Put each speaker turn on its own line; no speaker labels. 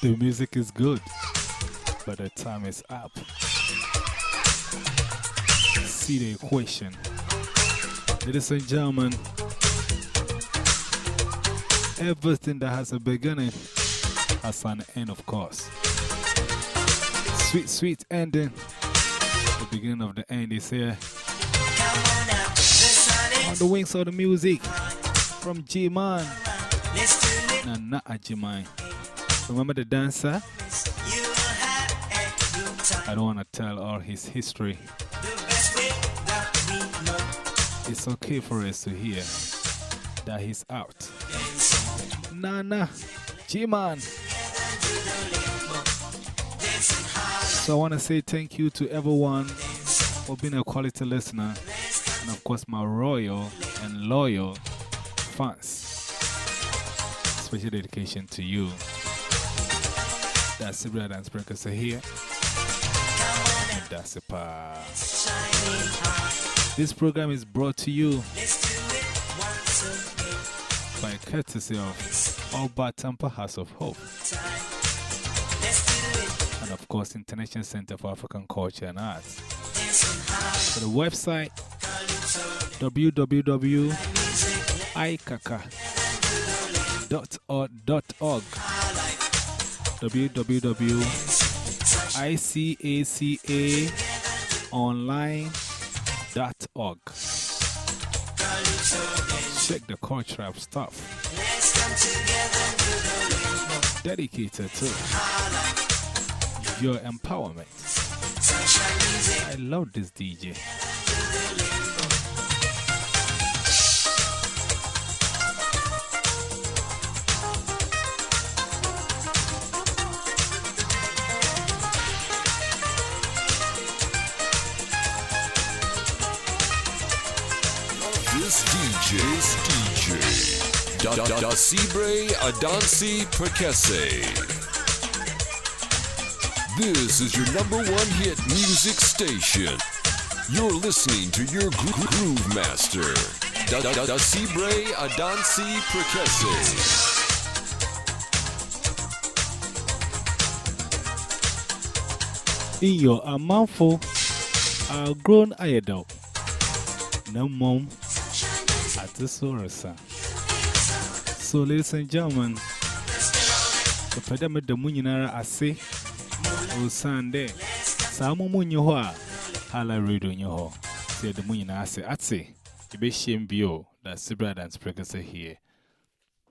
The music is good, but the time is up. See the equation. Ladies and gentlemen, everything that has a beginning has an end, of course. Sweet, sweet ending. The beginning of the end is here. On the wings of the music from G Man. Nana Ajiman. Remember the dancer? I don't want to tell all his history. It's okay for us to hear that he's out. Nana, G Man. So I want to say thank you to everyone for being a quality listener. And of course, my royal and loyal fans. Special dedication to you. That's the and sprinkles are here. And that's the pa. This program is brought to you by courtesy of Alba Tampa House of Hope. And of course, International Center for African Culture and Arts. For the website, www.icaca.org. www.icacaonline.org. Check the cultural stuff. Dedicated to your empowerment. I love this DJ.
This DJ is DJ. Da da da Cibre Adansi Prekese. This is your number one hit music station. You're listening to your gro- groove master. Da da da da Cibre Adansi
Prekese. Your amountful, are grown idol. No mom at this orasa. So, ladies and gentlemen, the pedament the munyanara I say, O Sunday, Samo Munyoha, Hala your hall. Say the say, you be shame bio, oh, that's the brother and sprinkles here.